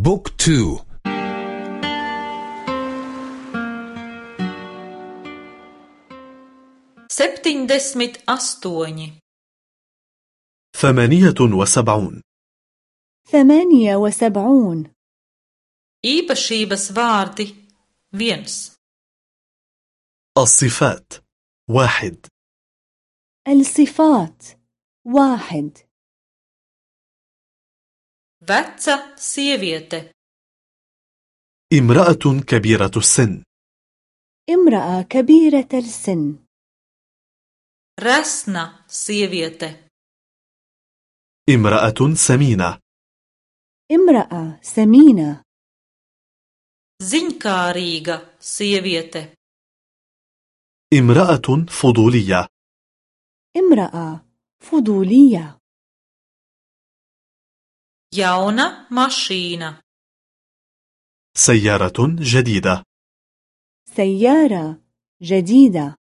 بوك تو. septiņdesmit astoņi, ثمانية وسبعون. ثمانية وسبعون. īpašības vārdi viens, الصفات واحد. الصفات واحد. Veca sieviete, امرأة كبيرة السن. امرأة كبيرة السن. Resna sieviete, امرأة سمينة. امرأة سمينة. Ziņkārīga sieviete, امرأة فضولية. امرأة فضولية. Jauna mašīna, سيارة جديدة سيارة جديدة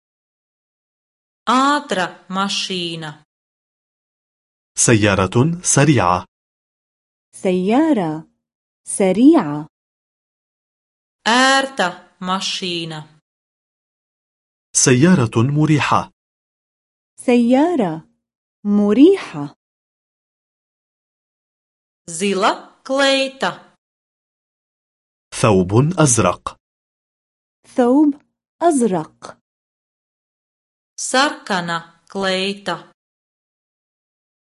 ātra mašīna, سيارة سريعة سيارة سريعة ērta mašīna, سيارة مريحة سيارة مريحة zila kleita, ثوب أزرق. ثوب أزرق. Sarkana kleita,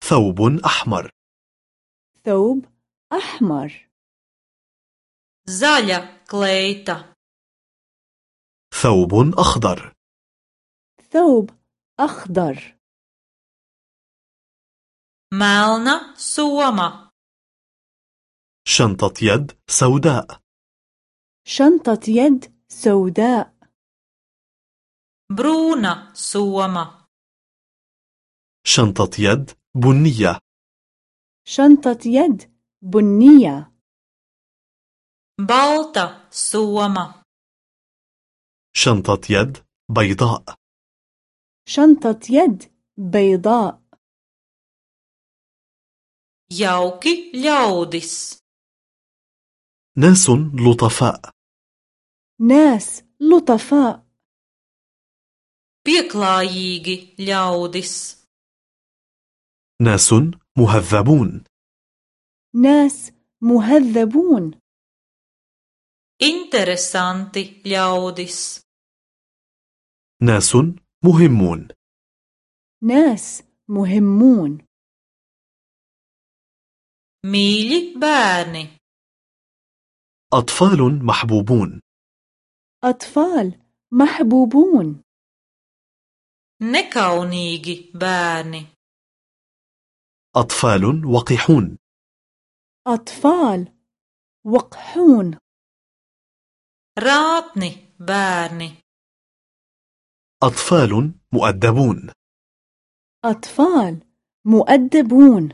ثوب أحمر. ثوب أحمر. Zaļa kleita, ثوب أخضر. ثوب أخضر. Melna soma, شنطة يد سوداء. شنطة يد سوداء. brūna soma, شنطة يد بنية. شنطة يد بنية. balta soma, شنطة يد بيضاء. شنطة يد بيضاء. jauki ļaudis, ناس لطفاء. ناس لطفاء. Pieklājīgi ļaudis, ناس مهذبون. ناس مهذبون. Interesanti ļaudis, ناس مهمون. ناس مهمون. Mīļi bērni, أطفال محبوبون. أطفال محبوبون. nekaunīgi bērni, أطفال وقحون. أطفال وقحون. rātni bērni, أطفال مؤدبون. أطفال مؤدبون.